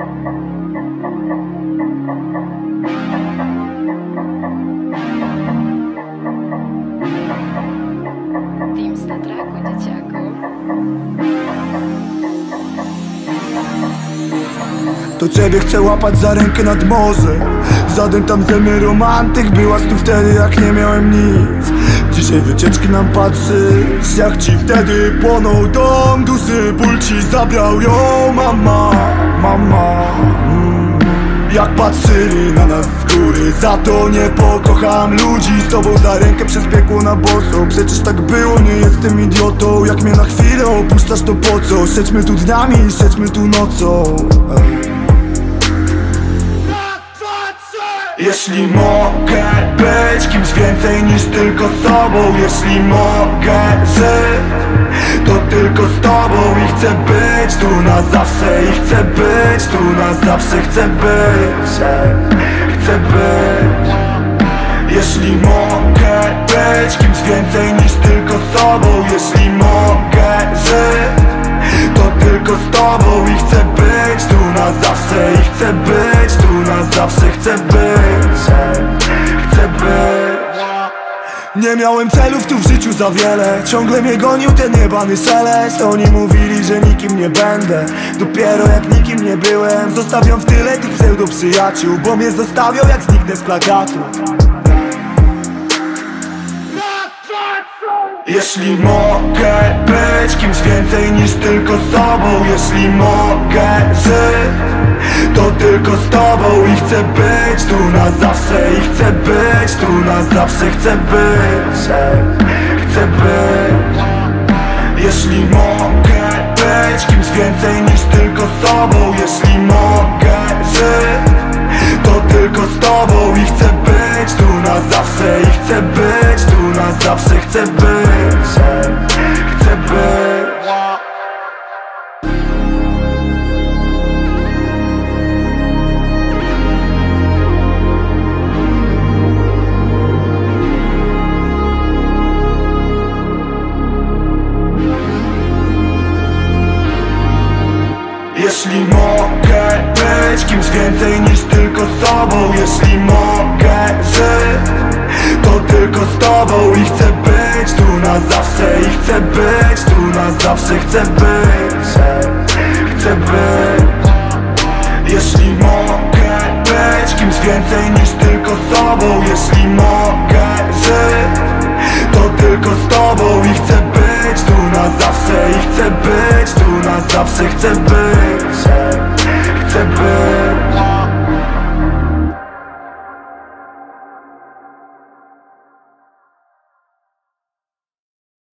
Teams dzieciaku. To ciebie chcę łapać za rękę nad morze Żaden tam ze mnie romantyk Byłaś tu wtedy jak nie miałem nic. Dzisiaj wycieczki nam patrzysz Jak ci wtedy płonął dom. Duży ból ci zabrał ją mama Mama. Mm. Jak patrzyli na nas z góry Za to nie pokocham ludzi. Z tobą za rękę przez piekło na boso. Przecież tak było, nie jestem idiotą. Jak mnie na chwilę opuszczasz to po co? Siedźmy tu dniami, siedźmy tu nocą. Jeśli mogę być kimś więcej niż tylko sobą Jeśli mogę żyć To tylko z tobą i chcę być tu na zawsze I chcę być tu na zawsze Chcę być, chcę być. Jeśli mogę być kimś więcej niż tylko sobą Jeśli mogę żyć To tylko z tobą i chcę być tu na zawsze I chcę być tu na zawsze Chcę być, chcę być nie miałem celów tu w życiu za wiele. Ciągle mnie gonił ten niebany szelest. Oni mówili, że nikim nie będę. Dopiero jak nikim nie byłem Zostawiam w tyle tych pseudo przyjaciół Bo mnie zostawią jak zniknę z plakatu Jeśli mogę być kimś więcej niż tylko sobą Jeśli mogę żyć To tylko z tobą i chcę być tu na zawsze I chcę być tu na zawsze Chcę być, chcę być. Jeśli mogę być kimś więcej niż tylko sobą Jeśli mogę żyć To tylko z tobą i chcę być tu na zawsze I chcę być tu na zawsze Chcę być, Jeśli mogę być kimś więcej niż tylko sobą Jeśli mogę żyć To tylko z tobą I chcę być tu na zawsze I chcę być tu na zawsze Chcę być Chcę być. Jeśli mogę być kimś więcej niż tylko sobą Jeśli mogę żyć